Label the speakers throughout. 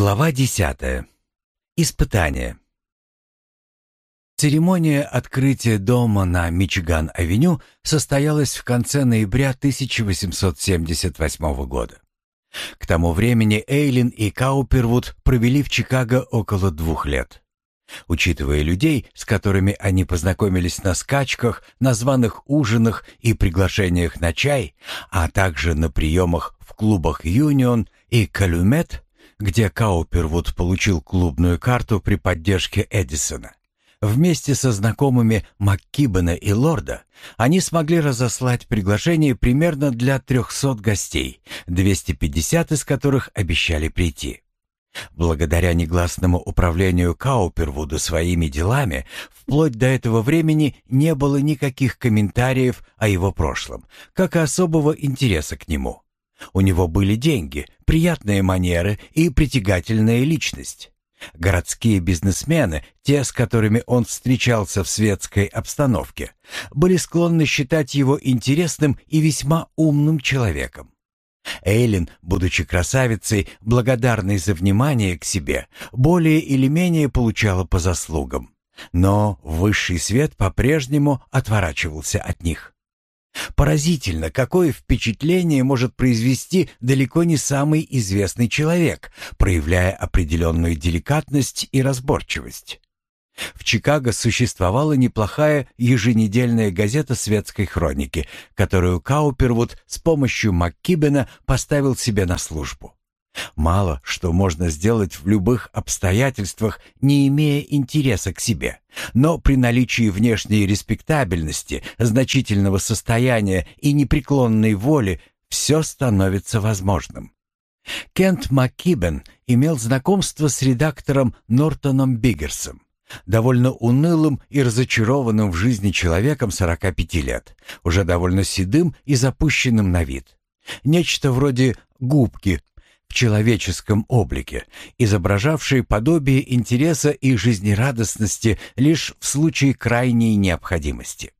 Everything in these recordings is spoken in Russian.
Speaker 1: Глава десятая. Испытание. Церемония открытия дома на Мичиган-авеню состоялась в конце ноября 1878 года. К тому времени Эйлин и Каупервуд провели в Чикаго около двух лет. Учитывая людей, с которыми они познакомились на скачках, на званых ужинах и приглашениях на чай, а также на приемах в клубах «Юнион» и «Калюмет», где Каупервуд получил клубную карту при поддержке Эдисона. Вместе со знакомыми МакКибена и Лорда они смогли разослать приглашение примерно для 300 гостей, 250 из которых обещали прийти. Благодаря негласному управлению Каупервуда своими делами, вплоть до этого времени не было никаких комментариев о его прошлом, как и особого интереса к нему. У него были деньги, приятные манеры и притягательная личность. Городские бизнесмены, те, с которыми он встречался в светской обстановке, были склонны считать его интересным и весьма умным человеком. Эйлин, будучи красавицей, благодарной за внимание к себе, более или менее получала по заслугам. Но высший свет по-прежнему отворачивался от них. Поразительно, какое впечатление может произвести далеко не самый известный человек, проявляя определенную деликатность и разборчивость. В Чикаго существовала неплохая еженедельная газета светской хроники, которую Каупервуд с помощью МакКибена поставил себе на службу. Мало что можно сделать в любых обстоятельствах, не имея интереса к себе. Но при наличии внешней респектабельности, значительного состояния и непреклонной воли все становится возможным. Кент МакКибен имел знакомство с редактором Нортоном Биггерсом, довольно унылым и разочарованным в жизни человеком 45 лет, уже довольно седым и запущенным на вид. Нечто вроде губки в человеческом облике, изображавший подобие интереса и жизнерадостности лишь в случае крайней необходимости.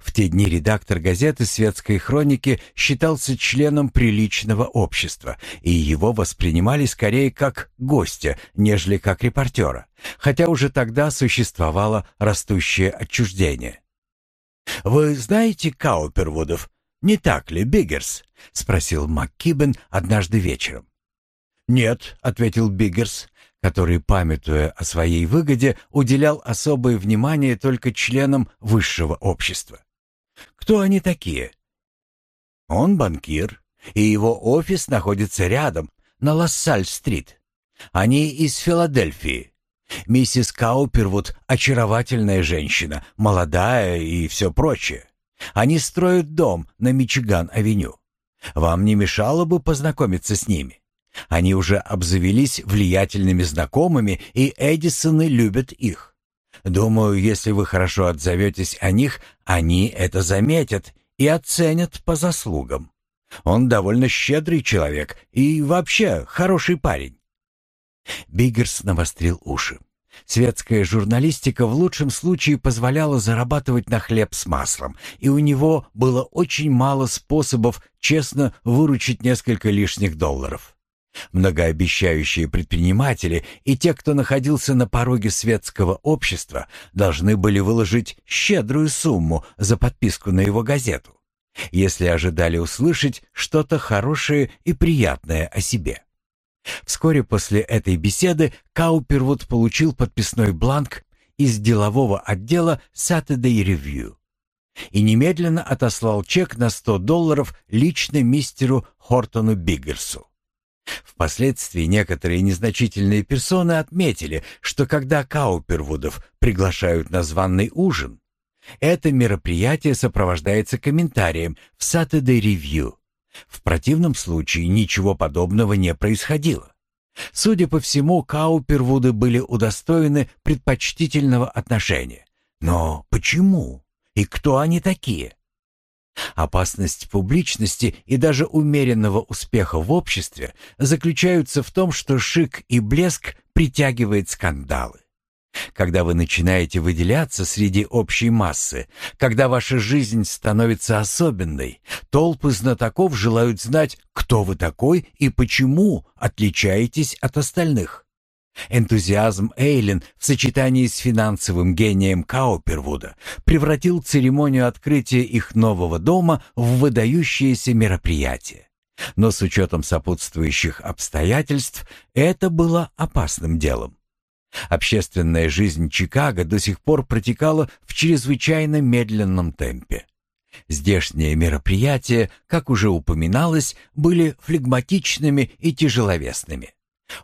Speaker 1: В те дни редактор газеты «Светской хроники» считался членом приличного общества, и его воспринимали скорее как гостя, нежели как репортера, хотя уже тогда существовало растущее отчуждение. «Вы знаете Каупервудов, не так ли, Биггерс?» — спросил МакКибен однажды вечером. «Нет», — ответил Биггерс, который, памятуя о своей выгоде, уделял особое внимание только членам высшего общества. «Кто они такие?» «Он банкир, и его офис находится рядом, на Лассаль-стрит. Они из Филадельфии. Миссис Каупервуд — очаровательная женщина, молодая и все прочее. Они строят дом на Мичиган-авеню. Вам не мешало бы познакомиться с ними?» Они уже обзавелись влиятельными знакомыми, и Эдисоны любят их. Думаю, если вы хорошо отзоветесь о них, они это заметят и оценят по заслугам. Он довольно щедрый человек и вообще хороший парень. Биггерс навострил уши. Светская журналистика в лучшем случае позволяла зарабатывать на хлеб с маслом, и у него было очень мало способов честно выручить несколько лишних долларов. Многообещающие предприниматели и те, кто находился на пороге светского общества, должны были выложить щедрую сумму за подписку на его газету, если ожидали услышать что-то хорошее и приятное о себе. Вскоре после этой беседы Каупервуд получил подписной бланк из делового отдела Saturday Review и немедленно отослал чек на 100 долларов лично мистеру Хортону Биггерсу. Впоследствии некоторые незначительные персоны отметили, что когда Каупервудов приглашают на званный ужин, это мероприятие сопровождается комментарием в Saturday Review. В противном случае ничего подобного не происходило. Судя по всему, Каупервуды были удостоены предпочтительного отношения. Но почему? И кто они такие? Опасность публичности и даже умеренного успеха в обществе заключаются в том, что шик и блеск притягивает скандалы. Когда вы начинаете выделяться среди общей массы, когда ваша жизнь становится особенной, толпы знатоков желают знать, кто вы такой и почему отличаетесь от остальных. Энтузиазм Эйлин в сочетании с финансовым гением Каупервуда превратил церемонию открытия их нового дома в выдающееся мероприятие. Но с учетом сопутствующих обстоятельств это было опасным делом. Общественная жизнь Чикаго до сих пор протекала в чрезвычайно медленном темпе. Здешние мероприятия, как уже упоминалось, были флегматичными и тяжеловесными.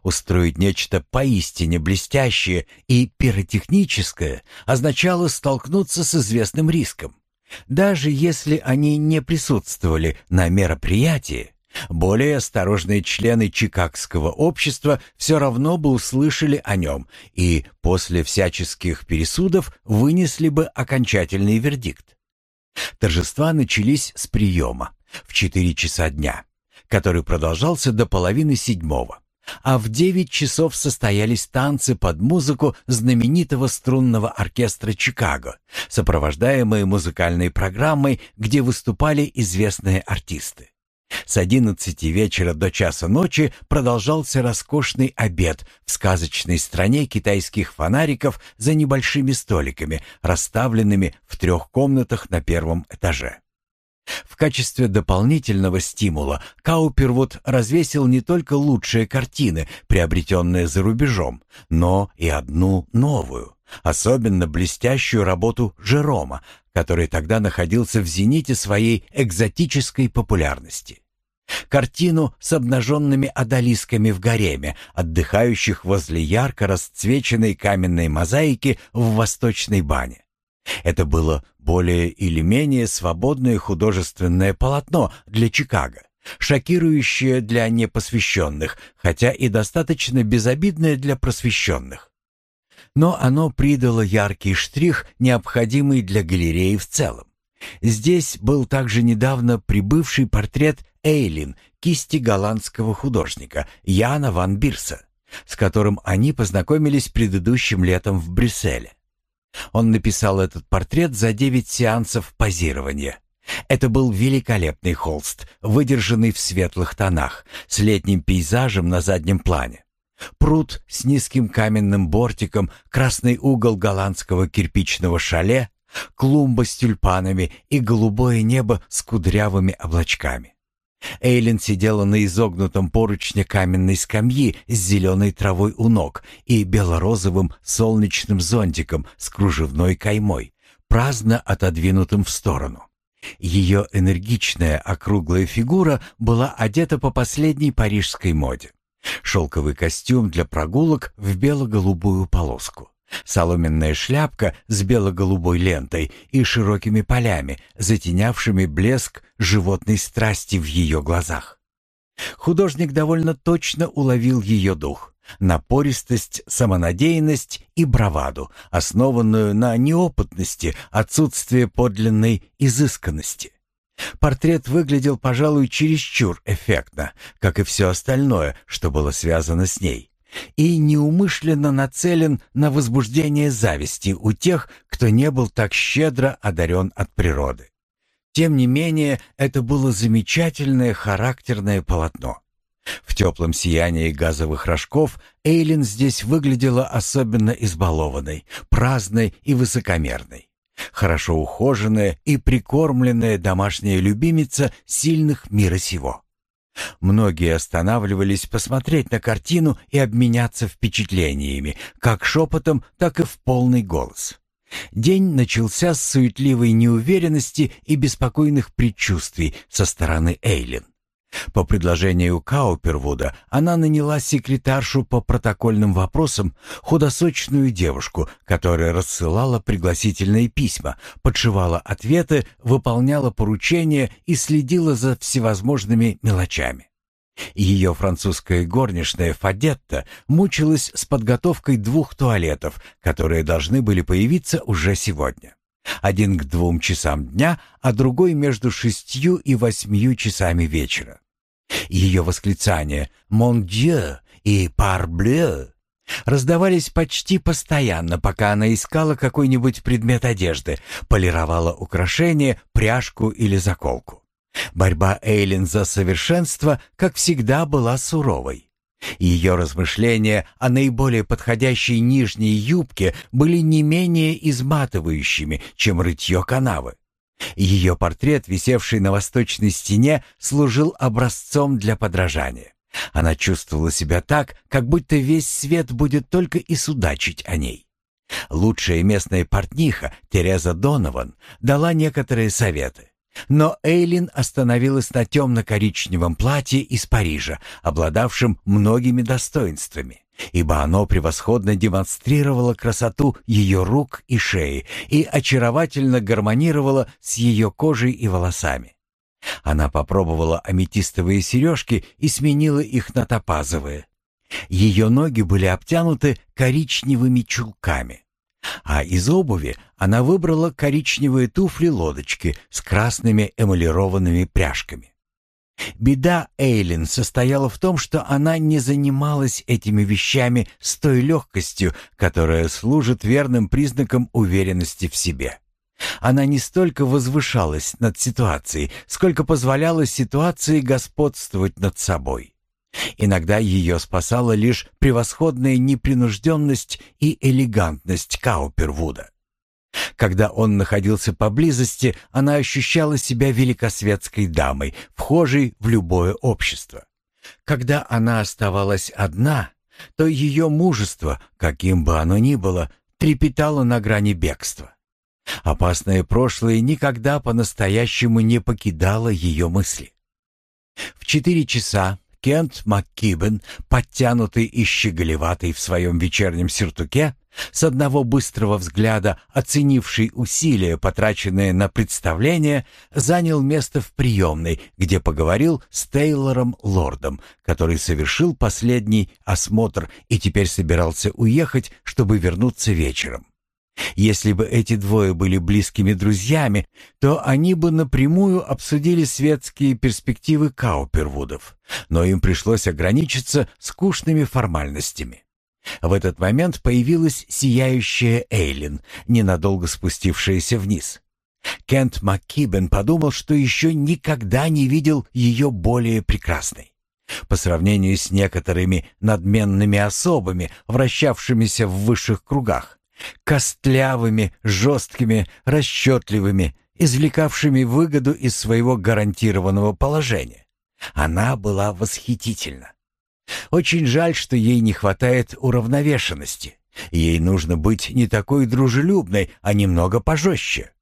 Speaker 1: Устроить нечто поистине блестящее и пиротехническое означало столкнуться с известным риском. Даже если они не присутствовали на мероприятии, более осторожные члены Чикагского общества все равно бы услышали о нем и после всяческих пересудов вынесли бы окончательный вердикт. Торжества начались с приема в 4 часа дня, который продолжался до половины седьмого а в девять часов состоялись танцы под музыку знаменитого струнного оркестра «Чикаго», сопровождаемые музыкальной программой, где выступали известные артисты. С одиннадцати вечера до часа ночи продолжался роскошный обед в сказочной стране китайских фонариков за небольшими столиками, расставленными в трех комнатах на первом этаже. В качестве дополнительного стимула Каупервуд развесил не только лучшие картины, приобретенные за рубежом, но и одну новую, особенно блестящую работу Жерома, который тогда находился в зените своей экзотической популярности. Картину с обнаженными одолисками в гареме, отдыхающих возле ярко расцвеченной каменной мозаики в восточной бане. Это было более или менее свободное художественное полотно для Чикаго, шокирующее для непосвященных, хотя и достаточно безобидное для просвещенных. Но оно придало яркий штрих, необходимый для галереи в целом. Здесь был также недавно прибывший портрет Эйлин кисти голландского художника Яна ван Бирса, с которым они познакомились предыдущим летом в Брюсселе. Он написал этот портрет за девять сеансов позирования. Это был великолепный холст, выдержанный в светлых тонах, с летним пейзажем на заднем плане. Пруд с низким каменным бортиком, красный угол голландского кирпичного шале, клумба с тюльпанами и голубое небо с кудрявыми облачками. Эйлин сидела на изогнутом поручне каменной скамьи с зеленой травой у ног и белорозовым солнечным зонтиком с кружевной каймой, праздно отодвинутым в сторону. Ее энергичная округлая фигура была одета по последней парижской моде. Шелковый костюм для прогулок в бело-голубую полоску. Соломенная шляпка с бело-голубой лентой и широкими полями, затенявшими блеск животной страсти в ее глазах. Художник довольно точно уловил ее дух, напористость, самонадеянность и браваду, основанную на неопытности, отсутствии подлинной изысканности. Портрет выглядел, пожалуй, чересчур эффектно, как и все остальное, что было связано с ней и неумышленно нацелен на возбуждение зависти у тех, кто не был так щедро одарен от природы. Тем не менее, это было замечательное характерное полотно. В теплом сиянии газовых рожков Эйлин здесь выглядела особенно избалованной, праздной и высокомерной. Хорошо ухоженная и прикормленная домашняя любимица сильных мира сего. Многие останавливались посмотреть на картину и обменяться впечатлениями, как шепотом, так и в полный голос. День начался с суетливой неуверенности и беспокойных предчувствий со стороны Эйлин. По предложению Каупервуда она наняла секретаршу по протокольным вопросам, худосочную девушку, которая рассылала пригласительные письма, подшивала ответы, выполняла поручения и следила за всевозможными мелочами. Ее французская горничная Фадетта мучилась с подготовкой двух туалетов, которые должны были появиться уже сегодня. Один к двум часам дня, а другой между шестью и восьмью часами вечера. Ее восклицания «Mon Dieu» и «Parbleu» раздавались почти постоянно, пока она искала какой-нибудь предмет одежды, полировала украшение, пряжку или заколку. Борьба Эйлин за совершенство, как всегда, была суровой. Ее размышления о наиболее подходящей нижней юбке были не менее изматывающими, чем рытье канавы. Ее портрет, висевший на восточной стене, служил образцом для подражания. Она чувствовала себя так, как будто весь свет будет только и судачить о ней. Лучшая местная портниха, Тереза Донован, дала некоторые советы. Но Эйлин остановилась на темно-коричневом платье из Парижа, обладавшем многими достоинствами, ибо оно превосходно демонстрировало красоту ее рук и шеи и очаровательно гармонировало с ее кожей и волосами. Она попробовала аметистовые сережки и сменила их на топазовые. Ее ноги были обтянуты коричневыми чулками. А из обуви она выбрала коричневые туфли-лодочки с красными эмалированными пряжками. Беда Эйлин состояла в том, что она не занималась этими вещами с той легкостью, которая служит верным признаком уверенности в себе. Она не столько возвышалась над ситуацией, сколько позволяла ситуации господствовать над собой. Иногда ее спасала лишь превосходная непринужденность и элегантность Каупервуда. Когда он находился поблизости, она ощущала себя великосветской дамой, вхожей в любое общество. Когда она оставалась одна, то ее мужество, каким бы оно ни было, трепетало на грани бегства. Опасное прошлое никогда по-настоящему не покидало ее мысли. В четыре часа Кент МакКибен, подтянутый и щеголеватый в своем вечернем сюртуке, с одного быстрого взгляда оценивший усилия, потраченные на представление, занял место в приемной, где поговорил с Тейлором Лордом, который совершил последний осмотр и теперь собирался уехать, чтобы вернуться вечером. Если бы эти двое были близкими друзьями, то они бы напрямую обсудили светские перспективы Каупервудов, но им пришлось ограничиться скучными формальностями. В этот момент появилась сияющая Эйлин, ненадолго спустившаяся вниз. Кент МакКибен подумал, что еще никогда не видел ее более прекрасной. По сравнению с некоторыми надменными особами, вращавшимися в высших кругах, костлявыми, жесткими, расчетливыми, извлекавшими выгоду из своего гарантированного положения. Она была восхитительна. Очень жаль, что ей не хватает уравновешенности. Ей нужно быть не такой дружелюбной, а немного пожестче.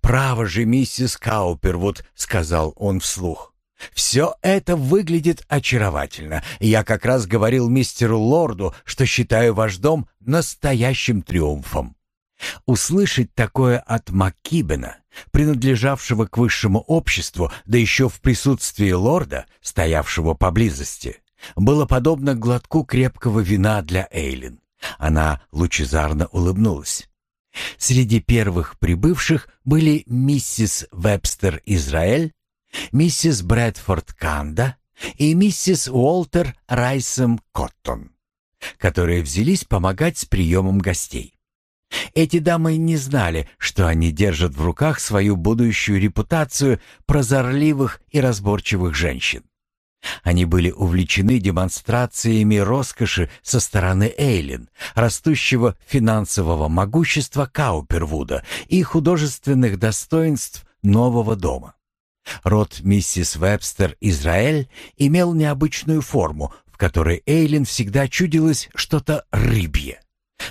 Speaker 1: «Право же, миссис Каупервуд», — сказал он вслух. Все это выглядит очаровательно. Я как раз говорил мистеру Лорду, что считаю ваш дом настоящим триумфом. Услышать такое от Маккибена, принадлежавшего к высшему обществу, да еще в присутствии лорда, стоявшего поблизости, было подобно глотку крепкого вина для Эйлин. Она лучезарно улыбнулась. Среди первых прибывших были миссис Вебстер Израэль миссис Брэдфорд Канда и миссис Уолтер Райсом Коттон, которые взялись помогать с приемом гостей. Эти дамы не знали, что они держат в руках свою будущую репутацию прозорливых и разборчивых женщин. Они были увлечены демонстрациями роскоши со стороны Эйлин, растущего финансового могущества Каупервуда и художественных достоинств нового дома. Род миссис Вебстер Израиль имел необычную форму, в которой Эйлин всегда чудилось что-то рыбье.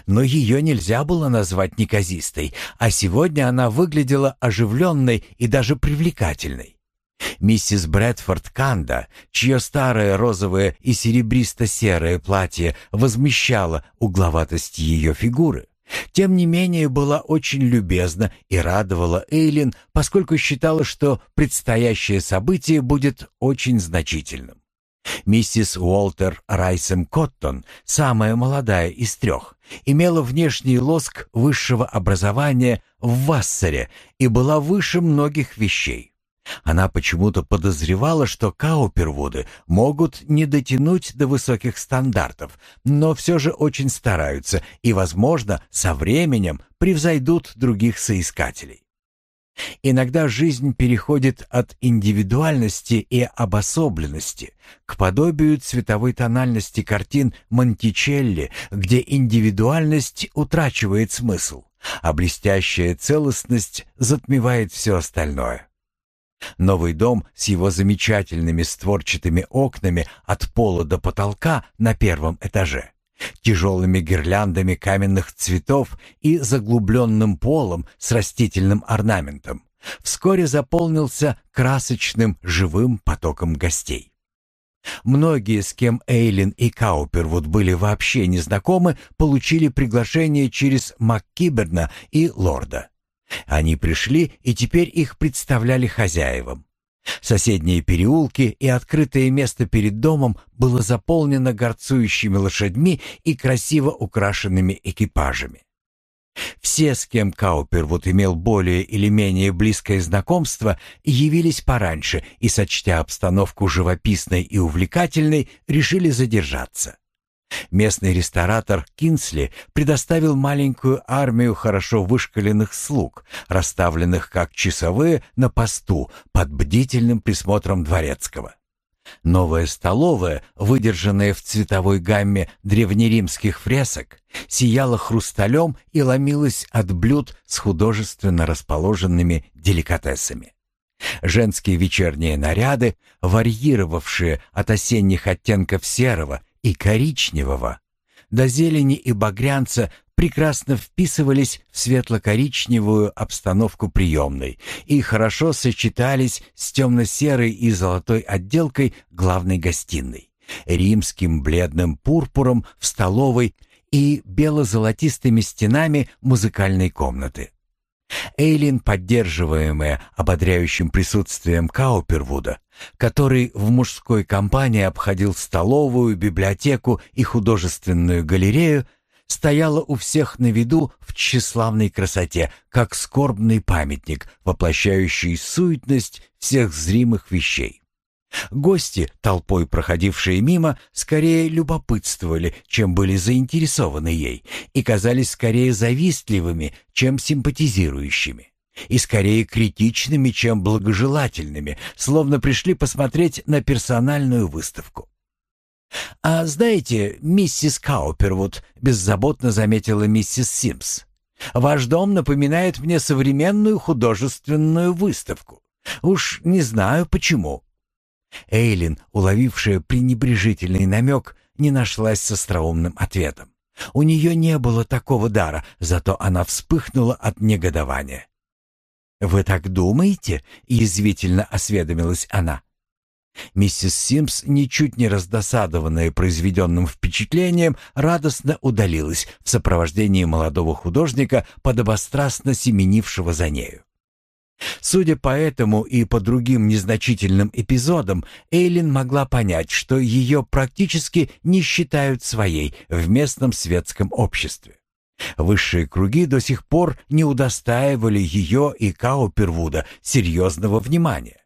Speaker 1: Но ее нельзя было назвать неказистой, а сегодня она выглядела оживленной и даже привлекательной. Миссис Брэдфорд Канда, чье старое розовое и серебристо-серое платье возмещало угловатость ее фигуры, тем не менее была очень любезна и радовала Эйлин, поскольку считала, что предстоящее событие будет очень значительным. Миссис Уолтер Райсем Коттон, самая молодая из трех, имела внешний лоск высшего образования в Вассере и была выше многих вещей. Она почему-то подозревала, что Каупервуды могут не дотянуть до высоких стандартов, но все же очень стараются и, возможно, со временем превзойдут других соискателей. Иногда жизнь переходит от индивидуальности и обособленности к подобию цветовой тональности картин Монтичелли, где индивидуальность утрачивает смысл, а блестящая целостность затмевает все остальное. Новый дом с его замечательными створчатыми окнами от пола до потолка на первом этаже тяжелыми гирляндами каменных цветов и заглубленным полом с растительным орнаментом, вскоре заполнился красочным живым потоком гостей. Многие, с кем Эйлин и Каупервуд были вообще незнакомы, получили приглашение через МакКиберна и Лорда. Они пришли, и теперь их представляли хозяевам. Соседние переулки и открытое место перед домом было заполнено горцующими лошадьми и красиво украшенными экипажами. Все, с кем Каупервуд имел более или менее близкое знакомство, явились пораньше и, сочтя обстановку живописной и увлекательной, решили задержаться. Местный ресторатор Кинсли предоставил маленькую армию хорошо вышкаленных слуг, расставленных как часовые на посту под бдительным присмотром дворецкого. Новая столовая, выдержанная в цветовой гамме древнеримских фресок, сияла хрусталем и ломилась от блюд с художественно расположенными деликатесами. Женские вечерние наряды, варьировавшие от осенних оттенков серого и коричневого, до зелени и багрянца прекрасно вписывались в светло-коричневую обстановку приемной и хорошо сочетались с темно-серой и золотой отделкой главной гостиной, римским бледным пурпуром в столовой и бело-золотистыми стенами музыкальной комнаты. Эйлин, поддерживаемая ободряющим присутствием Каупервуда, который в мужской компании обходил столовую, библиотеку и художественную галерею, стояла у всех на виду в тщеславной красоте, как скорбный памятник, воплощающий суетность всех зримых вещей. Гости, толпой проходившие мимо, скорее любопытствовали, чем были заинтересованы ей, и казались скорее завистливыми, чем симпатизирующими, и скорее критичными, чем благожелательными, словно пришли посмотреть на персональную выставку. «А знаете, миссис Каупервуд», — беззаботно заметила миссис Симс, «ваш дом напоминает мне современную художественную выставку. Уж не знаю почему». Эйлин, уловившая пренебрежительный намек, не нашлась с остроумным ответом. У нее не было такого дара, зато она вспыхнула от негодования. «Вы так думаете?» — язвительно осведомилась она. Миссис Симс, ничуть не раздосадованная произведенным впечатлением, радостно удалилась в сопровождении молодого художника, подобострастно семенившего за нею. Судя по этому и по другим незначительным эпизодам, Эйлин могла понять, что ее практически не считают своей в местном светском обществе. Высшие круги до сих пор не удостаивали ее и Каупервуда серьезного внимания.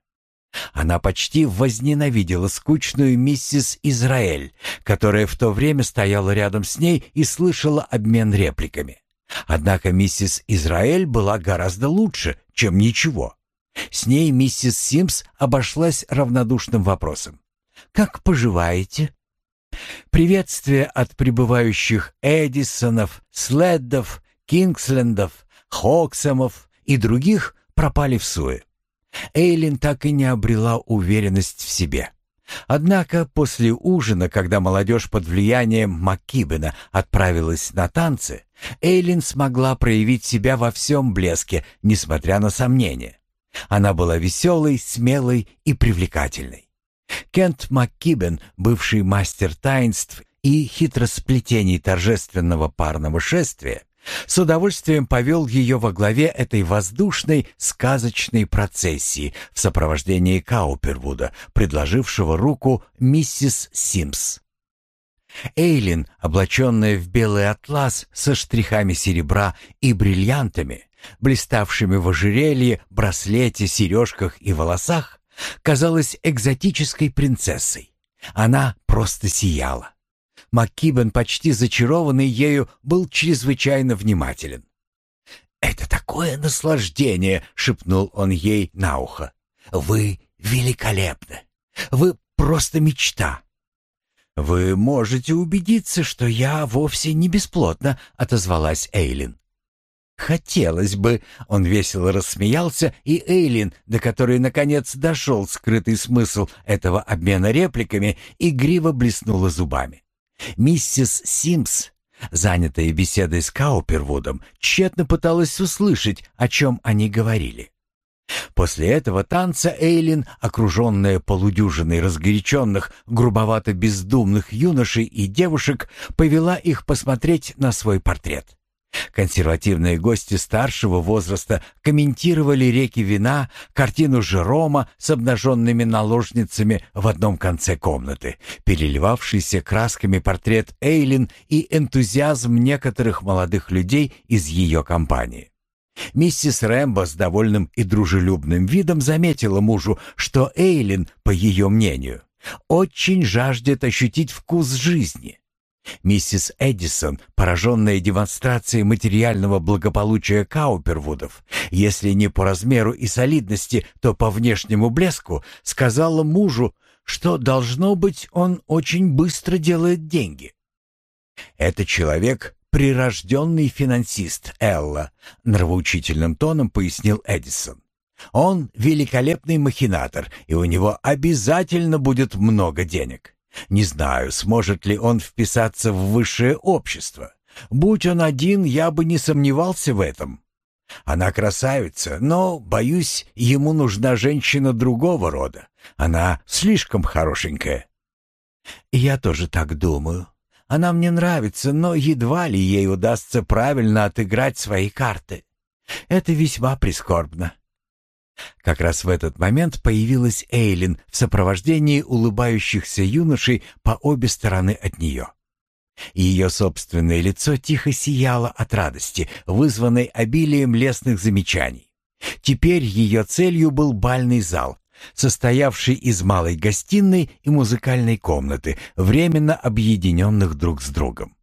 Speaker 1: Она почти возненавидела скучную миссис Израиль, которая в то время стояла рядом с ней и слышала обмен репликами. Однако миссис Израиль была гораздо лучше, чем ничего. С ней миссис Симс обошлась равнодушным вопросом. «Как поживаете?» Приветствия от прибывающих Эдисонов, Следдов, Кингслендов, Хоксомов и других пропали в суе. Эйлин так и не обрела уверенность в себе. Однако после ужина, когда молодежь под влиянием Маккибена отправилась на танцы, Эйлин смогла проявить себя во всем блеске, несмотря на сомнения. Она была веселой, смелой и привлекательной. Кент Маккибен, бывший мастер таинств и хитросплетений торжественного парного шествия, с удовольствием повел ее во главе этой воздушной сказочной процессии в сопровождении Каупервуда, предложившего руку миссис Симс. Эйлин, облаченная в белый атлас со штрихами серебра и бриллиантами, блиставшими в ожерелье, браслете, сережках и волосах, казалась экзотической принцессой. Она просто сияла. Маккибен, почти зачарованный ею, был чрезвычайно внимателен. «Это так какое наслаждение!» — шепнул он ей на ухо. «Вы великолепны! Вы просто мечта!» «Вы можете убедиться, что я вовсе не бесплотна», — отозвалась Эйлин. «Хотелось бы», — он весело рассмеялся, и Эйлин, до которой наконец дошел скрытый смысл этого обмена репликами, игриво блеснула зубами. Миссис Симс, занятая беседой с Каупервудом, тщетно пыталась услышать, о чем они говорили. После этого танца Эйлин, окруженная полудюжиной разгоряченных, грубовато-бездумных юношей и девушек, повела их посмотреть на свой портрет. Консервативные гости старшего возраста комментировали реки вина, картину Жерома с обнаженными наложницами в одном конце комнаты, переливавшийся красками портрет Эйлин и энтузиазм некоторых молодых людей из ее компании. Миссис Рэмбо с довольным и дружелюбным видом заметила мужу, что Эйлин, по ее мнению, очень жаждет ощутить вкус жизни. Миссис Эдисон, пораженная демонстрацией материального благополучия Каупервудов, если не по размеру и солидности, то по внешнему блеску, сказала мужу, что, должно быть, он очень быстро делает деньги. «Это человек, прирожденный финансист Элла», — нравоучительным тоном пояснил Эдисон. «Он великолепный махинатор, и у него обязательно будет много денег». Не знаю, сможет ли он вписаться в высшее общество. Будь он один, я бы не сомневался в этом. Она красавица, но, боюсь, ему нужна женщина другого рода. Она слишком хорошенькая. Я тоже так думаю. Она мне нравится, но едва ли ей удастся правильно отыграть свои карты. Это весьма прискорбно. Как раз в этот момент появилась Эйлин в сопровождении улыбающихся юношей по обе стороны от нее. Ее собственное лицо тихо сияло от радости, вызванной обилием лестных замечаний. Теперь ее целью был бальный зал, состоявший из малой гостиной и музыкальной комнаты, временно объединенных друг с другом.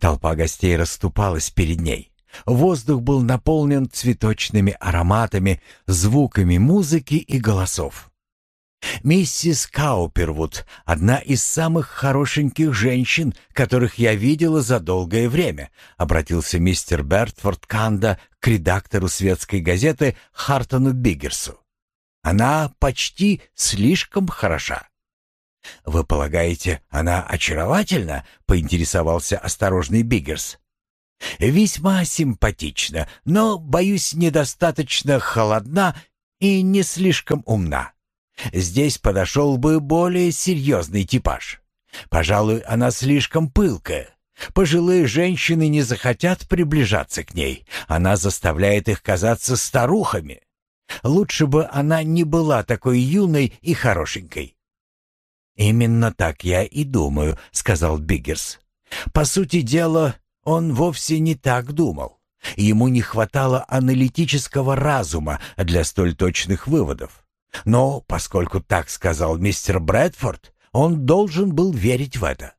Speaker 1: Толпа гостей расступалась перед ней. Воздух был наполнен цветочными ароматами, звуками музыки и голосов. «Миссис Каупервуд — одна из самых хорошеньких женщин, которых я видела за долгое время», — обратился мистер Бертфорд Канда к редактору светской газеты Хартону Биггерсу. «Она почти слишком хороша». «Вы полагаете, она очаровательна?» — поинтересовался осторожный Биггерс. Весьма симпатична, но, боюсь, недостаточно холодна и не слишком умна. Здесь подошел бы более серьезный типаж. Пожалуй, она слишком пылкая. Пожилые женщины не захотят приближаться к ней. Она заставляет их казаться старухами. Лучше бы она не была такой юной и хорошенькой. «Именно так я и думаю», — сказал Биггерс. «По сути дела, он вовсе не так думал. Ему не хватало аналитического разума для столь точных выводов. Но поскольку так сказал мистер Брэдфорд, он должен был верить в это.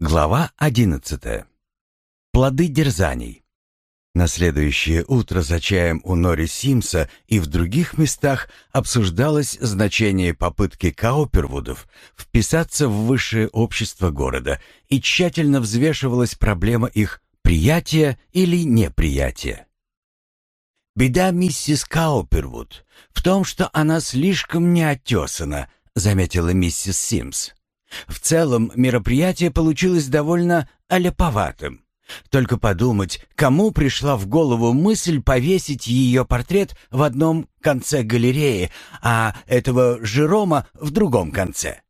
Speaker 1: Глава одиннадцатая. Плоды дерзаний. На следующее утро за чаем у Нори Симса и в других местах обсуждалось значение попытки Каупервудов вписаться в высшее общество города и тщательно взвешивалась проблема их приятия или неприятия. «Беда миссис Каупервуд в том, что она слишком неотесана», заметила миссис Симс. «В целом мероприятие получилось довольно аляповатым. Только подумать, кому пришла в голову мысль повесить ее портрет в одном конце галереи, а этого Жерома в другом конце.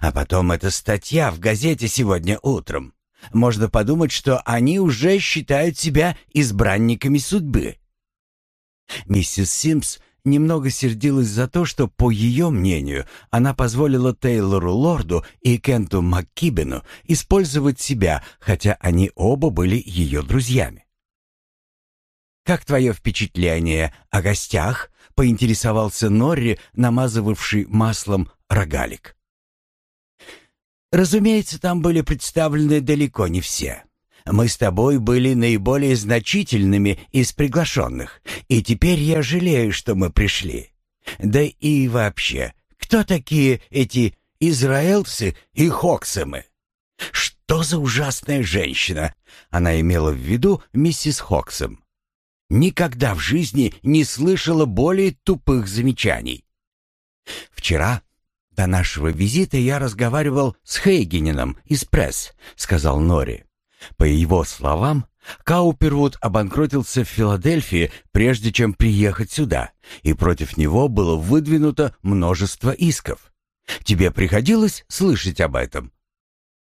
Speaker 1: А потом эта статья в газете сегодня утром. Можно подумать, что они уже считают себя избранниками судьбы. Миссис Симпс немного сердилась за то, что, по ее мнению, она позволила Тейлору Лорду и Кенту МакКибену использовать себя, хотя они оба были ее друзьями. «Как твое впечатление о гостях?» — поинтересовался Норри, намазывавший маслом рогалик. Разумеется, там были представлены далеко не все. Мы с тобой были наиболее значительными из приглашенных, и теперь я жалею, что мы пришли. Да и вообще, кто такие эти израильцы и хоксамы? Что за ужасная женщина? Она имела в виду миссис Хоксом. Никогда в жизни не слышала более тупых замечаний. Вчера до нашего визита я разговаривал с Хейгенином из пресс, сказал Нори. По его словам, Каупервуд обанкротился в Филадельфии, прежде чем приехать сюда, и против него было выдвинуто множество исков. Тебе приходилось слышать об этом?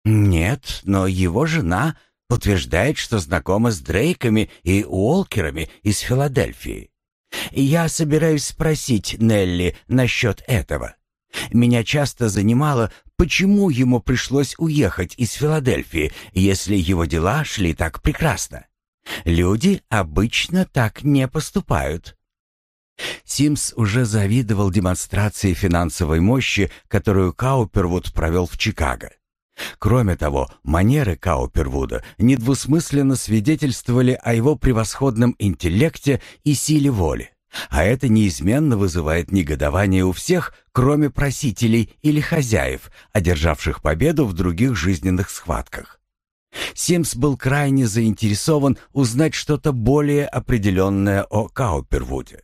Speaker 1: Нет, но его жена утверждает, что знакома с Дрейками и Уолкерами из Филадельфии. Я собираюсь спросить Нелли насчет этого. Меня часто занимало, почему ему пришлось уехать из Филадельфии, если его дела шли так прекрасно. Люди обычно так не поступают. Симс уже завидовал демонстрации финансовой мощи, которую Каупервуд провел в Чикаго. Кроме того, манеры Каупервуда недвусмысленно свидетельствовали о его превосходном интеллекте и силе воли. А это неизменно вызывает негодование у всех, кроме просителей или хозяев, одержавших победу в других жизненных схватках. Симс был крайне заинтересован узнать что-то более определенное о Каупервуде.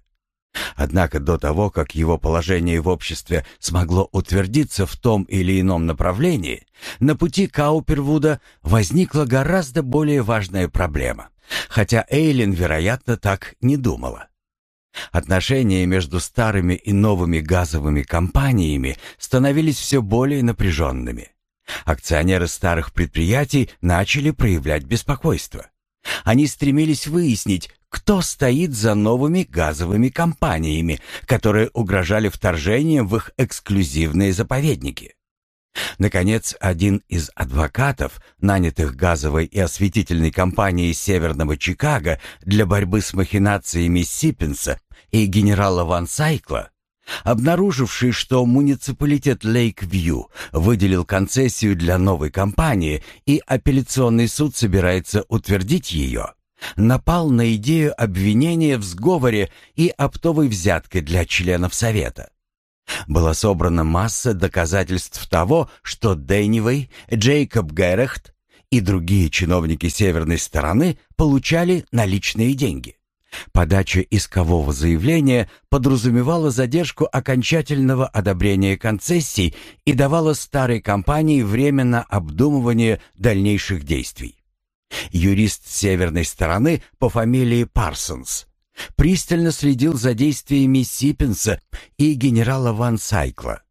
Speaker 1: Однако до того, как его положение в обществе смогло утвердиться в том или ином направлении, на пути Каупервуда возникла гораздо более важная проблема, хотя Эйлин, вероятно, так не думала. Отношения между старыми и новыми газовыми компаниями становились все более напряженными. Акционеры старых предприятий начали проявлять беспокойство. Они стремились выяснить, кто стоит за новыми газовыми компаниями, которые угрожали вторжением в их эксклюзивные заповедники. Наконец, один из адвокатов, нанятых газовой и осветительной компанией Северного Чикаго для борьбы с махинациями Сиппенса и генерала Ван Сайкла, обнаруживший, что муниципалитет Лейк-Вью выделил концессию для новой компании и апелляционный суд собирается утвердить ее, напал на идею обвинения в сговоре и оптовой взяткой для членов Совета. Была собрана масса доказательств того, что Дэнивей, Джейкоб Герехт и другие чиновники северной стороны получали наличные деньги. Подача искового заявления подразумевала задержку окончательного одобрения концессий и давала старой компании время на обдумывание дальнейших действий. Юрист северной стороны по фамилии Парсонс пристально следил за действиями Сипенса и генерала Ван Сайкла.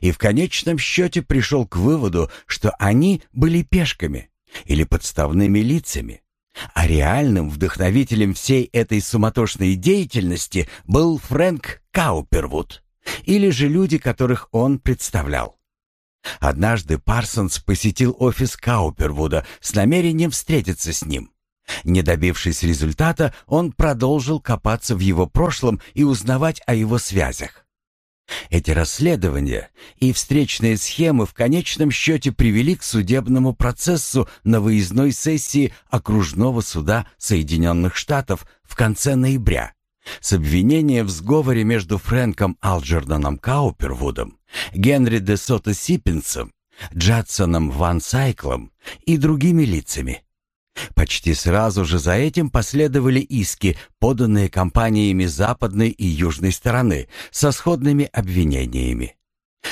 Speaker 1: И в конечном счете пришел к выводу, что они были пешками или подставными лицами, а реальным вдохновителем всей этой суматошной деятельности был Фрэнк Каупервуд, или же люди, которых он представлял. Однажды Парсонс посетил офис Каупервуда с намерением встретиться с ним. Не добившись результата, он продолжил копаться в его прошлом и узнавать о его связях. Эти расследования и встречные схемы в конечном счете привели к судебному процессу на выездной сессии окружного суда Соединенных Штатов в конце ноября с обвинением в сговоре между Фрэнком Алджерноном Каупервудом, Генри де Сото Сиппенсом, Джадсоном Ван Сайклом и другими лицами. Почти сразу же за этим последовали иски, поданные компаниями западной и южной стороны, со сходными обвинениями.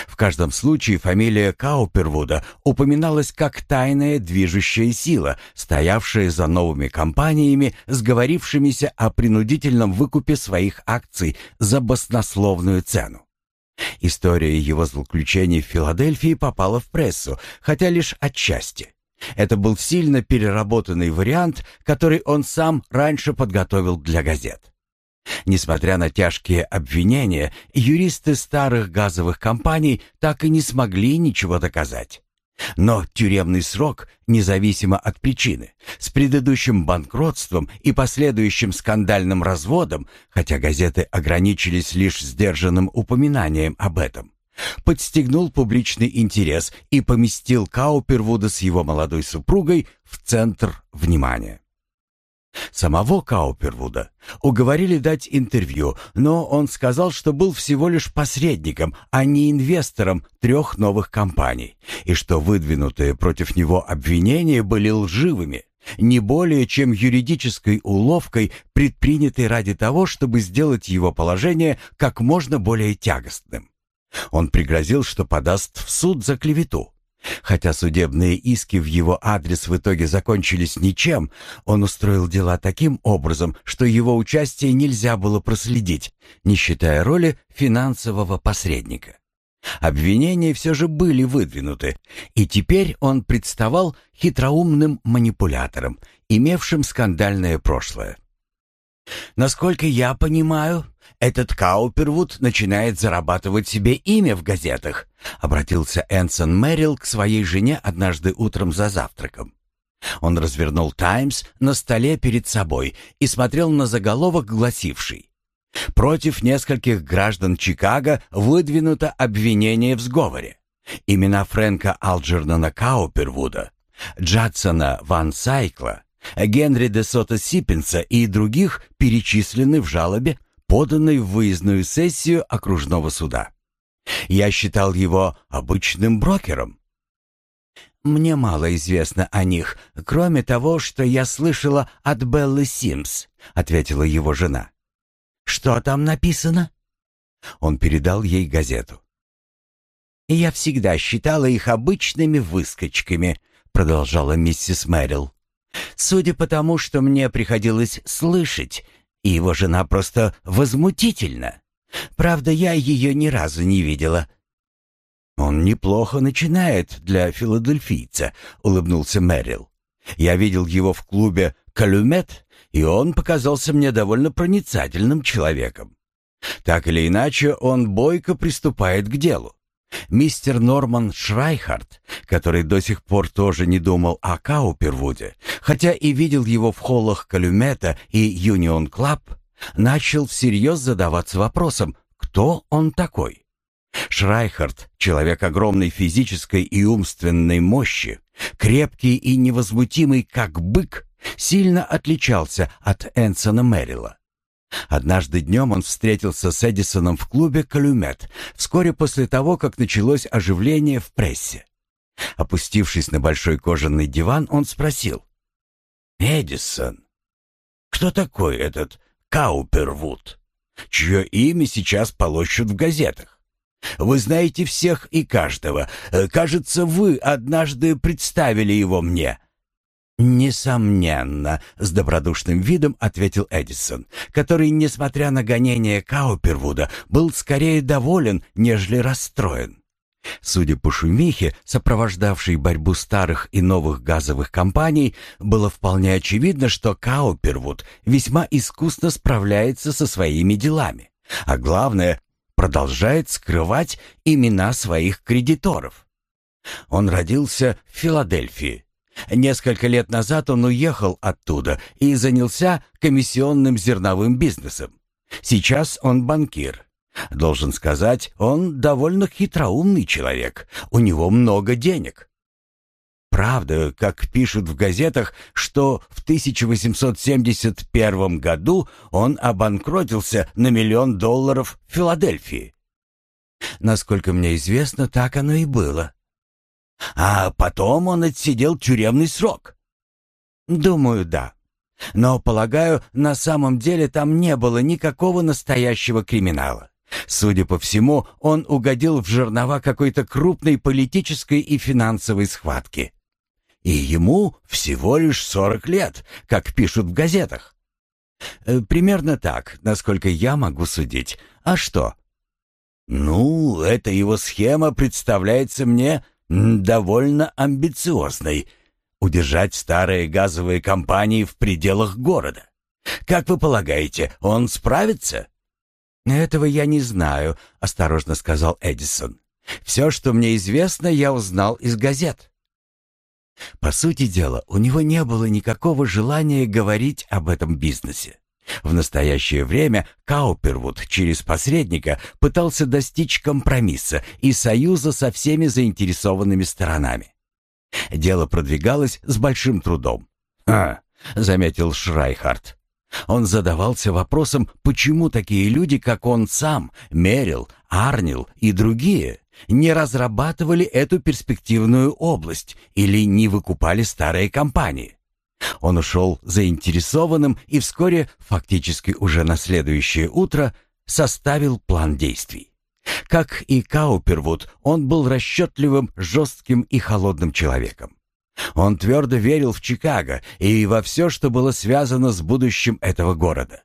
Speaker 1: В каждом случае фамилия Каупервуда упоминалась как тайная движущая сила, стоявшая за новыми компаниями, сговорившимися о принудительном выкупе своих акций за баснословную цену. История его злоключений в Филадельфии попала в прессу, хотя лишь отчасти. Это был сильно переработанный вариант, который он сам раньше подготовил для газет. Несмотря на тяжкие обвинения, юристы старых газовых компаний так и не смогли ничего доказать. Но тюремный срок, независимо от причины, с предыдущим банкротством и последующим скандальным разводом, хотя газеты ограничились лишь сдержанным упоминанием об этом, подстегнул публичный интерес и поместил Каупервуда с его молодой супругой в центр внимания. Самого Каупервуда уговорили дать интервью, но он сказал, что был всего лишь посредником, а не инвестором трех новых компаний, и что выдвинутые против него обвинения были лживыми, не более чем юридической уловкой, предпринятой ради того, чтобы сделать его положение как можно более тягостным. Он пригрозил, что подаст в суд за клевету. Хотя судебные иски в его адрес в итоге закончились ничем, он устроил дела таким образом, что его участие нельзя было проследить, не считая роли финансового посредника. Обвинения все же были выдвинуты, и теперь он представал хитроумным манипулятором, имевшим скандальное прошлое. Насколько я понимаю, этот Каупервуд начинает зарабатывать себе имя в газетах, обратился Энсон Мэрил к своей жене однажды утром за завтраком. Он развернул «Таймс» на столе перед собой и смотрел на заголовок, гласивший «Против нескольких граждан Чикаго выдвинуто обвинение в сговоре. Имена Фрэнка Алджернона Каупервуда, Джадсона Ван Сайкла, Генри де Сота Сиппенса и других перечислены в жалобе, поданной в выездную сессию окружного суда. Я считал его обычным брокером. Мне мало известно о них, кроме того, что я слышала от Беллы Симс, ответила его жена. Что там написано? Он передал ей газету. Я всегда считала их обычными выскочками, продолжала миссис Мэрил. Судя по тому, что мне приходилось слышать, и его жена просто возмутительна. Правда, я ее ни разу не видела. Он неплохо начинает для филадельфийца, улыбнулся Мэрил. Я видел его в клубе Калюмет, и он показался мне довольно проницательным человеком. Так или иначе, он бойко приступает к делу. Мистер Норман Шрайхард, который до сих пор тоже не думал о Каупервуде, хотя и видел его в холлах Калюмета и Юнион Клаб, начал всерьез задаваться вопросом, кто он такой. Шрайхард, человек огромной физической и умственной мощи, крепкий и невозмутимый, как бык, сильно отличался от Энсона Мэрила. Однажды днем он встретился с Эдисоном в клубе «Калюмет» вскоре после того, как началось оживление в прессе. Опустившись на большой кожаный диван, он спросил. «Эдисон, кто такой этот Каупервуд, чье имя сейчас полощут в газетах? Вы знаете всех и каждого. Кажется, вы однажды представили его мне». «Несомненно», — с добродушным видом ответил Эдисон, который, несмотря на гонение Каупервуда, был скорее доволен, нежели расстроен. Судя по шумихе, сопровождавшей борьбу старых и новых газовых компаний, было вполне очевидно, что Каупервуд весьма искусно справляется со своими делами, а главное, продолжает скрывать имена своих кредиторов. Он родился в Филадельфии, Несколько лет назад он уехал оттуда и занялся комиссионным зерновым бизнесом. Сейчас он банкир. Должен сказать, он довольно хитроумный человек. У него много денег. Правда, как пишут в газетах, что в 1871 году он обанкротился на миллион долларов в Филадельфии. Насколько мне известно, так оно и было. А потом он отсидел тюремный срок. Думаю, да. Но, полагаю, на самом деле там не было никакого настоящего криминала. Судя по всему, он угодил в жернова какой-то крупной политической и финансовой схватки. И ему всего лишь сорок лет, как пишут в газетах. Э, примерно так, насколько я могу судить. А что? Ну, эта его схема представляется мне довольно амбициозной — удержать старые газовые компании в пределах города. Как вы полагаете, он справится? Этого я не знаю, осторожно сказал Эдисон. Все, что мне известно, я узнал из газет. По сути дела, у него не было никакого желания говорить об этом бизнесе. В настоящее время Каупервуд через посредника пытался достичь компромисса и союза со всеми заинтересованными сторонами. Дело продвигалось с большим трудом. «А», — заметил Шрайхард. Он задавался вопросом, почему такие люди, как он сам, Мерил, Арнил и другие, не разрабатывали эту перспективную область или не выкупали старые компании. Он ушел заинтересованным и вскоре, фактически уже на следующее утро, составил план действий. Как и Каупервуд, он был расчетливым, жестким и холодным человеком. Он твердо верил в Чикаго и во все, что было связано с будущим этого города.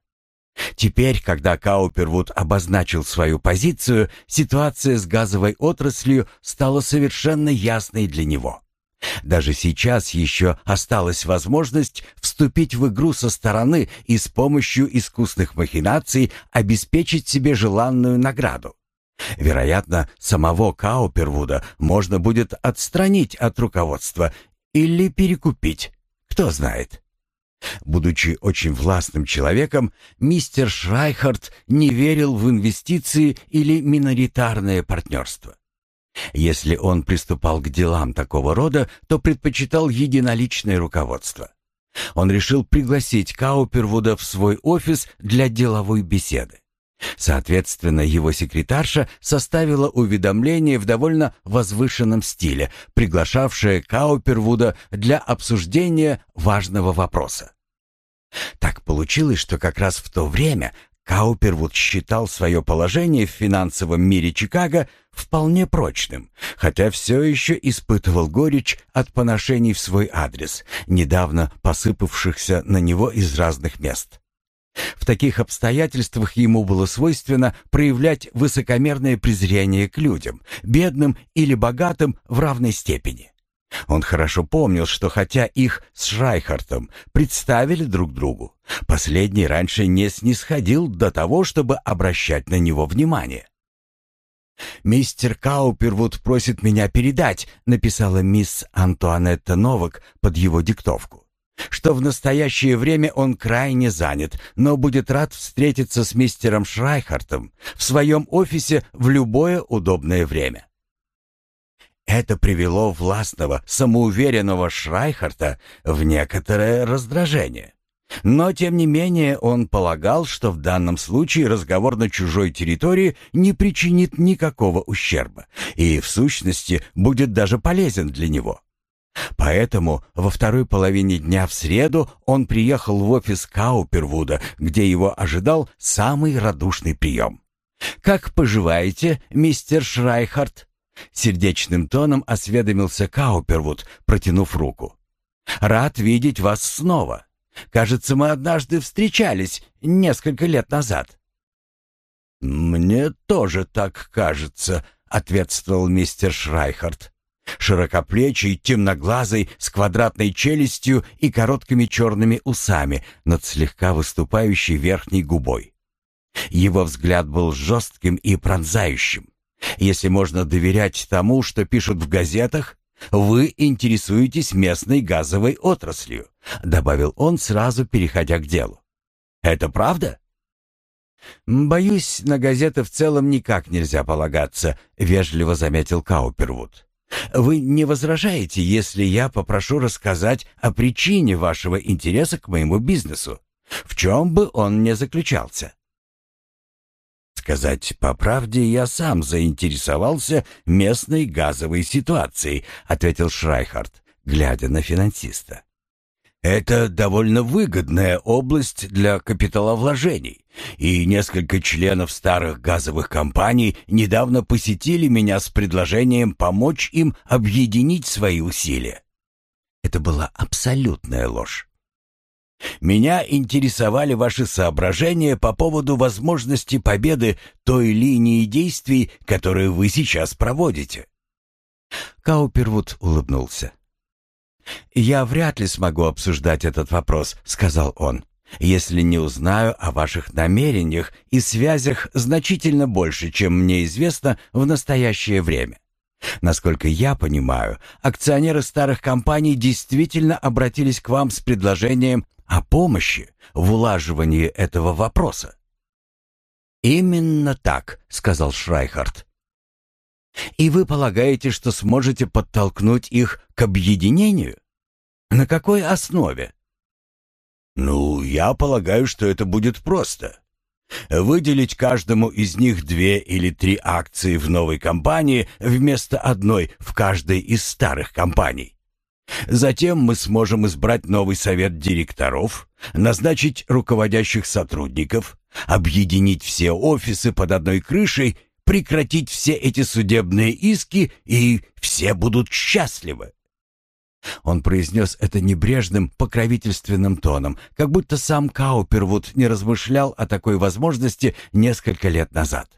Speaker 1: Теперь, когда Каупервуд обозначил свою позицию, ситуация с газовой отраслью стала совершенно ясной для него. Даже сейчас еще осталась возможность вступить в игру со стороны и с помощью искусных махинаций обеспечить себе желанную награду. Вероятно, самого Каупервуда можно будет отстранить от руководства или перекупить, кто знает. Будучи очень властным человеком, мистер Шрайхард не верил в инвестиции или миноритарное партнерство. Если он приступал к делам такого рода, то предпочитал единоличное руководство. Он решил пригласить Каупервуда в свой офис для деловой беседы. Соответственно, его секретарша составила уведомление в довольно возвышенном стиле, приглашавшее Каупервуда для обсуждения важного вопроса. Так получилось, что как раз в то время Каупервуд считал свое положение в финансовом мире Чикаго вполне прочным, хотя все еще испытывал горечь от поношений в свой адрес, недавно посыпавшихся на него из разных мест. В таких обстоятельствах ему было свойственно проявлять высокомерное презрение к людям, бедным или богатым в равной степени. Он хорошо помнил, что хотя их с Шрайхартом представили друг другу, последний раньше не снисходил до того, чтобы обращать на него внимание. «Мистер Каупервуд просит меня передать», — написала мисс Антуанетта Новак под его диктовку, «что в настоящее время он крайне занят, но будет рад встретиться с мистером Шрайхартом в своем офисе в любое удобное время». Это привело властного, самоуверенного Шрайхарта в некоторое раздражение. Но, тем не менее, он полагал, что в данном случае разговор на чужой территории не причинит никакого ущерба и, в сущности, будет даже полезен для него. Поэтому во второй половине дня в среду он приехал в офис Каупервуда, где его ожидал самый радушный прием. «Как поживаете, мистер Шрайхард?» Сердечным тоном осведомился Каупервуд, протянув руку. «Рад видеть вас снова. Кажется, мы однажды встречались несколько лет назад». «Мне тоже так кажется», — ответствовал мистер Шрайхард. Широкоплечий, темноглазый, с квадратной челюстью и короткими черными усами над слегка выступающей верхней губой. Его взгляд был жестким и пронзающим. Если можно доверять тому, что пишут в газетах, вы интересуетесь местной газовой отраслью, добавил он, сразу переходя к делу. Это правда? Боюсь, на газеты в целом никак нельзя полагаться, вежливо заметил Каупервуд. Вы не возражаете, если я попрошу рассказать о причине вашего интереса к моему бизнесу, в чем бы он ни заключался? Сказать по правде, я сам заинтересовался местной газовой ситуацией, ответил Шрайхард, глядя на финансиста. Это довольно выгодная область для капиталовложений, и несколько членов старых газовых компаний недавно посетили меня с предложением помочь им объединить свои усилия. Это была абсолютная ложь. Меня интересовали ваши соображения по поводу возможности победы той линии действий, которую вы сейчас проводите. Каупервуд улыбнулся. «Я вряд ли смогу обсуждать этот вопрос», — сказал он, «если не узнаю о ваших намерениях и связях значительно больше, чем мне известно в настоящее время. Насколько я понимаю, акционеры старых компаний действительно обратились к вам с предложением о помощи в улаживании этого вопроса. «Именно так», — сказал Шрайхард. «И вы полагаете, что сможете подтолкнуть их к объединению? На какой основе?»
Speaker 2: «Ну, я полагаю, что это будет просто. Выделить каждому из них две или три акции в новой компании вместо одной в каждой из старых компаний. Затем мы сможем избрать новый совет директоров, назначить руководящих сотрудников, объединить все офисы под одной крышей, прекратить все эти судебные иски, и все будут счастливы. Он произнес это небрежным, покровительственным тоном, как будто сам Каупервуд не размышлял о такой возможности несколько лет назад.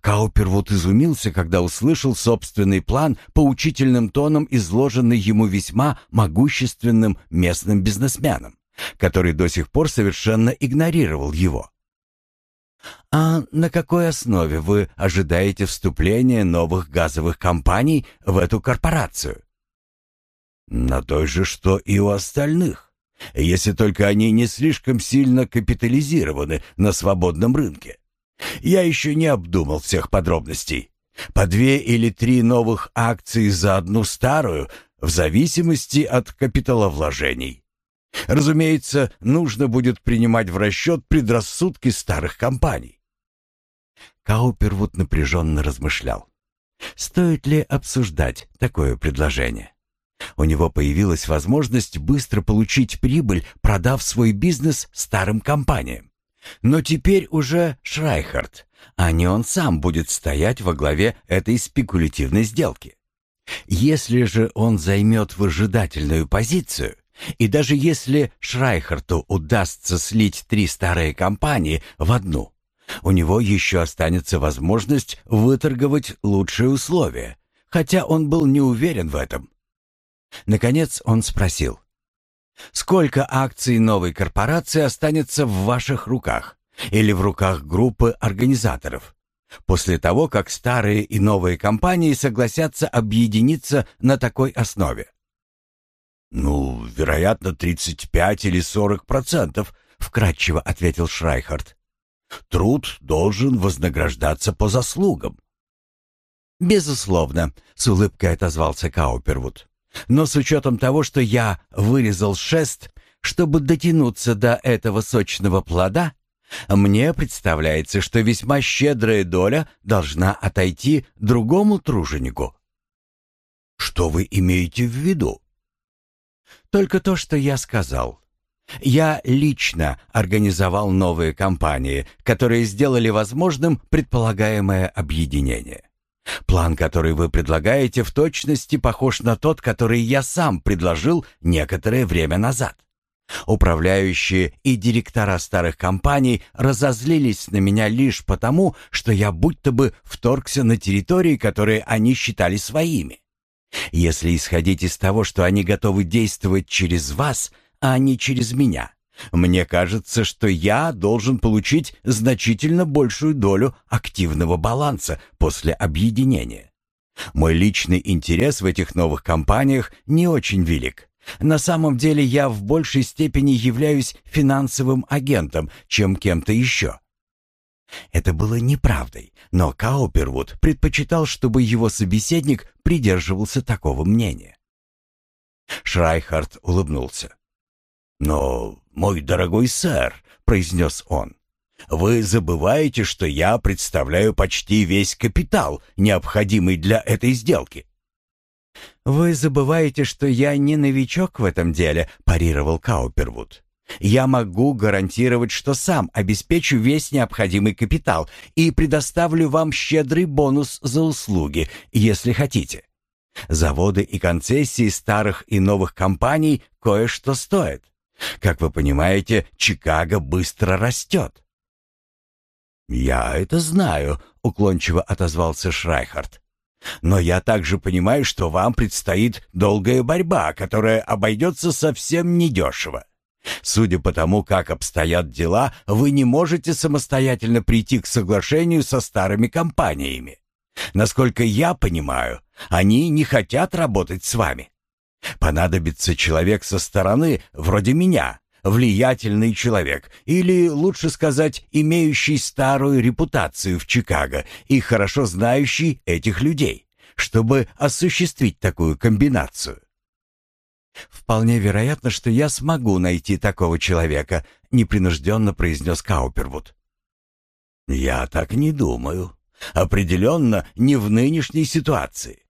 Speaker 2: Каупервуд изумился, когда услышал собственный план поучительным тоном, изложенный ему весьма могущественным местным бизнесменом, который до сих пор совершенно игнорировал его. «А на какой основе вы ожидаете вступления новых газовых компаний в эту корпорацию?» На той же, что и у остальных, если только они не слишком сильно капитализированы на свободном рынке. Я еще не обдумал всех подробностей. По две или три новых акции за одну старую, в зависимости от капиталовложений. Разумеется, нужно будет принимать в расчет предрассудки старых компаний.
Speaker 1: Каупервуд напряженно размышлял. Стоит ли обсуждать такое предложение? У него появилась возможность быстро получить прибыль, продав свой бизнес старым компаниям. Но теперь уже Шрайхард, а не он сам будет стоять во главе этой спекулятивной сделки. Если же он займет выжидательную позицию, и даже если Шрайхарту удастся слить три старые компании в одну, у него еще останется возможность выторговать лучшие условия, хотя он был не уверен в этом. Наконец он спросил. «Сколько акций новой корпорации останется в ваших руках или в руках группы организаторов?» после того, как старые и новые компании согласятся объединиться на такой основе?
Speaker 2: «Ну, вероятно, 35 или 40 процентов», — вкратчиво ответил Шрайхард. «Труд должен вознаграждаться по заслугам».
Speaker 1: «Безусловно», — с улыбкой отозвался Каупервуд. Но с учетом того, что я вырезал шест, чтобы дотянуться до этого сочного плода, мне представляется, что весьма щедрая доля должна отойти другому труженику.
Speaker 2: Что вы имеете в виду?
Speaker 1: Только то, что я сказал. Я лично организовал новые компании, которые сделали возможным предполагаемое объединение. План, который вы предлагаете, в точности похож на тот, который я сам предложил некоторое время назад. Управляющие и директора старых компаний разозлились на меня лишь потому, что я будто бы вторгся на территории, которые они считали своими. Если исходить из того, что они готовы действовать через вас, а не через меня, мне кажется, что я должен получить значительно большую долю активного баланса после объединения. Мой личный интерес в этих новых компаниях не очень велик. На самом деле я в большей степени являюсь финансовым агентом, чем кем-то еще. Это было неправдой, но Каупервуд предпочитал, чтобы его собеседник придерживался такого мнения. Шрайхард улыбнулся.
Speaker 2: «Но, мой дорогой сэр», — произнес он, — «вы забываете, что я представляю почти весь капитал, необходимый для этой сделки».
Speaker 1: «Вы забываете, что я не новичок в этом деле», — парировал Каупервуд. «Я могу гарантировать, что сам обеспечу весь необходимый капитал и предоставлю вам щедрый бонус за услуги, если хотите. Заводы и концессии старых и новых компаний кое-что стоят. Как вы понимаете, Чикаго быстро растет.
Speaker 2: «Я это знаю», — уклончиво отозвался Шрайхард. «Но я также понимаю, что вам предстоит долгая борьба, которая обойдется совсем недешево. Судя по тому, как обстоят дела, вы не можете самостоятельно прийти к соглашению со старыми компаниями. Насколько я понимаю, Они не хотят работать с вами. Понадобится человек со стороны, вроде меня, влиятельный человек, или, лучше сказать, имеющий старую репутацию в Чикаго и хорошо знающий этих людей, чтобы осуществить такую комбинацию.
Speaker 1: «Вполне вероятно, что я смогу найти такого человека», — непринужденно произнес Каупервуд.
Speaker 2: «Я так не думаю. Определенно не в нынешней ситуации.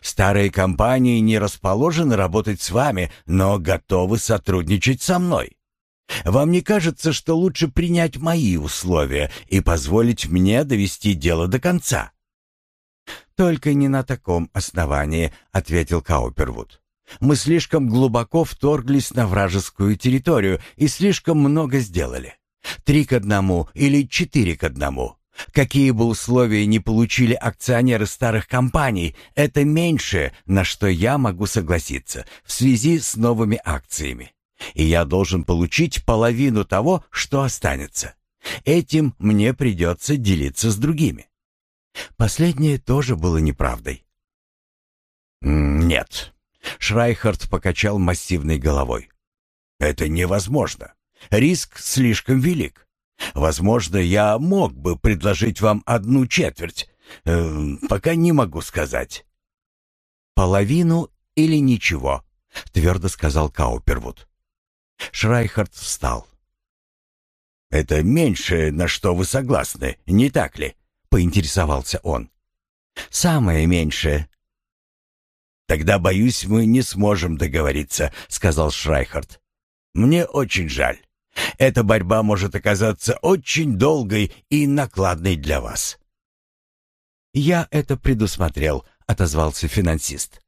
Speaker 2: Старые компании не расположены работать с вами, но готовы сотрудничать со мной. Вам не кажется, что лучше принять мои условия и позволить мне довести дело до конца?»
Speaker 1: «Только не на таком основании», — ответил Каупервуд. «Мы слишком глубоко вторглись на вражескую территорию и слишком много сделали. Три к одному или четыре к одному. Какие бы условия ни получили акционеры старых компаний, это меньшее, на что я могу согласиться в связи с новыми акциями. И я должен получить половину того, что останется. Этим мне придется делиться с другими. Последнее тоже было неправдой.
Speaker 2: «Нет», — Шрайхард покачал массивной головой. «Это невозможно. Риск слишком велик. Возможно, я мог бы предложить вам одну четверть. Э, пока не могу сказать».
Speaker 1: «Половину или ничего», — твердо сказал Каупервуд. Шрайхард встал.
Speaker 2: «Это меньшее, на что вы согласны, не так ли?» — поинтересовался он.
Speaker 1: «Самое меньшее».
Speaker 2: «Тогда, боюсь, мы не сможем договориться», — сказал Шрайхард. «Мне очень жаль. Эта борьба может оказаться очень долгой и накладной для вас».
Speaker 1: «Я это предусмотрел», — отозвался финансист.